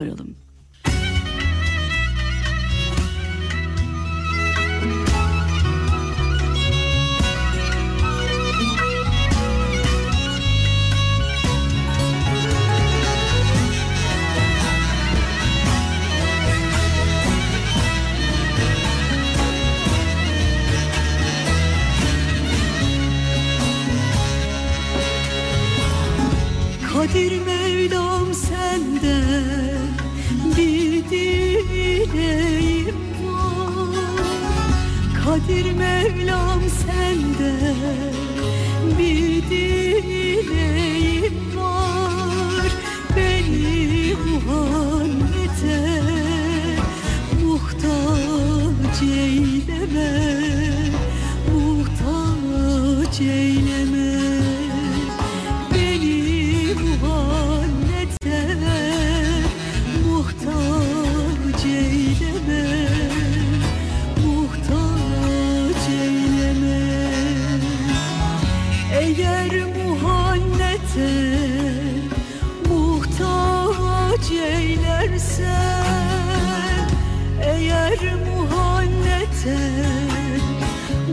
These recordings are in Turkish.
varalım. Kadir dileğim var. Kadir Mevlam sende. Bir dileğim var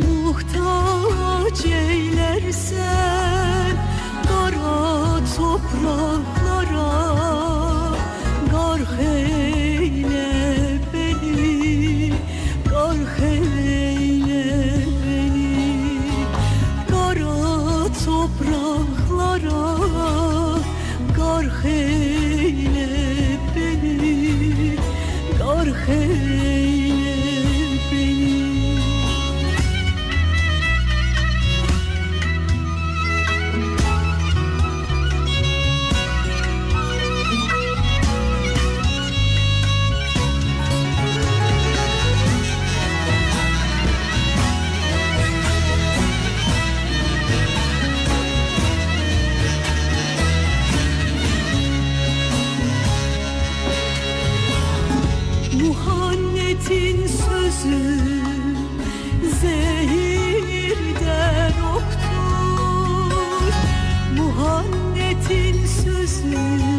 muhtaç eylersen Kara topraklara zehirden oktur. Muhammed'in sözü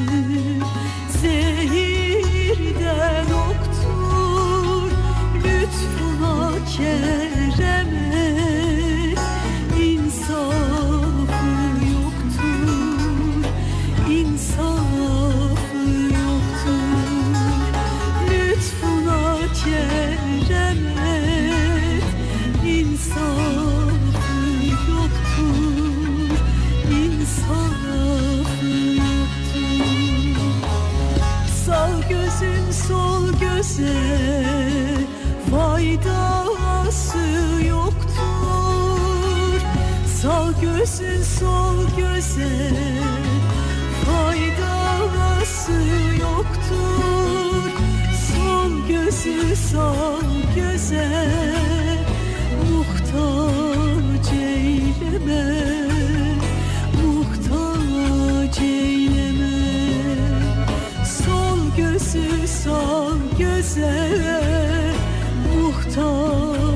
faydası yoktur. Sağ gözün sol göze faydası yoktur. Sol gözü sağ göze muhtaç eyleme Muhtaç eyleme. Sol gözü sağ göze muhtaç.